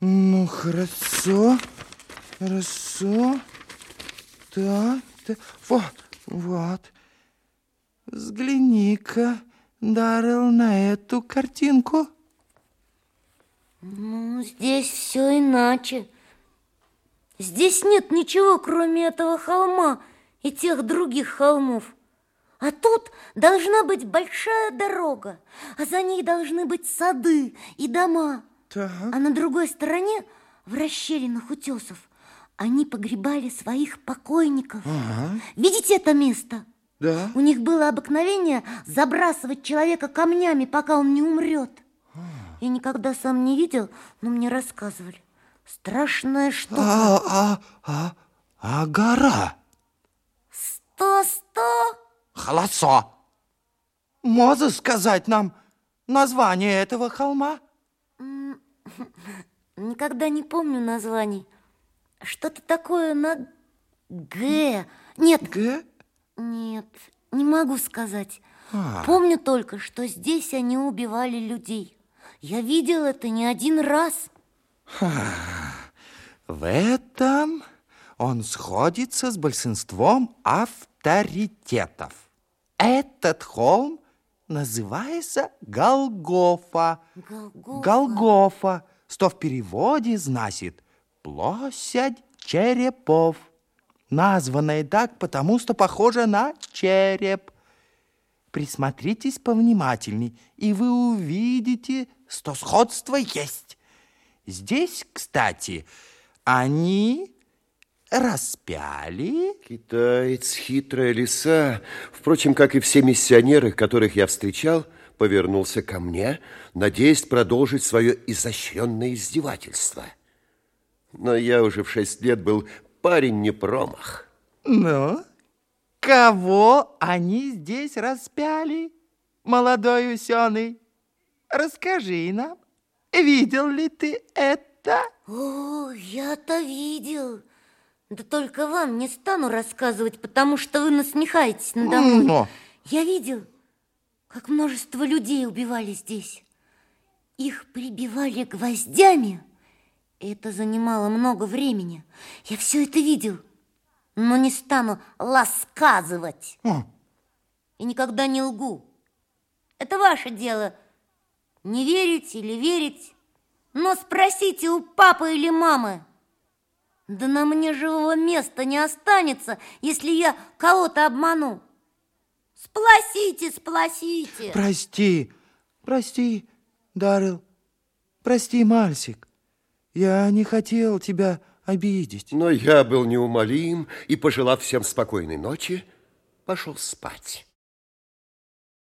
Ну, хорошо, хорошо. Так, так, вот, вот. Взгляни-ка, Даррелл, на эту картинку. Ну, здесь все иначе. Здесь нет ничего, кроме этого холма и тех других холмов. А тут должна быть большая дорога, а за ней должны быть сады и дома. Так. А на другой стороне, в расщелинах утесов, они погребали своих покойников. Ага. Видите это место? Да. У них было обыкновение забрасывать человека камнями, пока он не умрет. Я никогда сам не видел, но мне рассказывали. Страшная штука. А, а, а, а гора? Сто-сто? Холосо. Можешь сказать нам название этого холма? Никогда не помню названий. Что-то такое на Г. Нет, Г? нет, не могу сказать. А. Помню только, что здесь они убивали людей. Я видел это не один раз. В этом он сходится с большинством авторитетов. Этот холм называется Голгофа. Голгофа. Голгофа, что в переводе значит «площадь черепов». Названная так, потому что похожа на череп. Присмотритесь повнимательней, и вы увидите, что сходство есть. Здесь, кстати, они распяли... Китаец, хитрая лиса, впрочем, как и все миссионеры, которых я встречал, повернулся ко мне, надеясь продолжить свое изощренное издевательство. Но я уже в шесть лет был парень не промах. Ну, кого они здесь распяли, молодой усеный? Расскажи нам, видел ли ты это? О, я-то видел. Да только вам не стану рассказывать, потому что вы насмехаетесь надо мной. Но. Я видел, как множество людей убивали здесь. Их прибивали гвоздями. Это занимало много времени. Я все это видел, но не стану ласказывать. О, И никогда не лгу. Это ваше дело. Не верить или верить. Но спросите у папы или мамы. Да на мне живого места не останется, если я кого-то обману. Сплосите, сплосите. прости, прости, Даррелл, прости, Мальсик. Я не хотел тебя обидеть. Но я был неумолим и, пожелав всем спокойной ночи, пошел спать.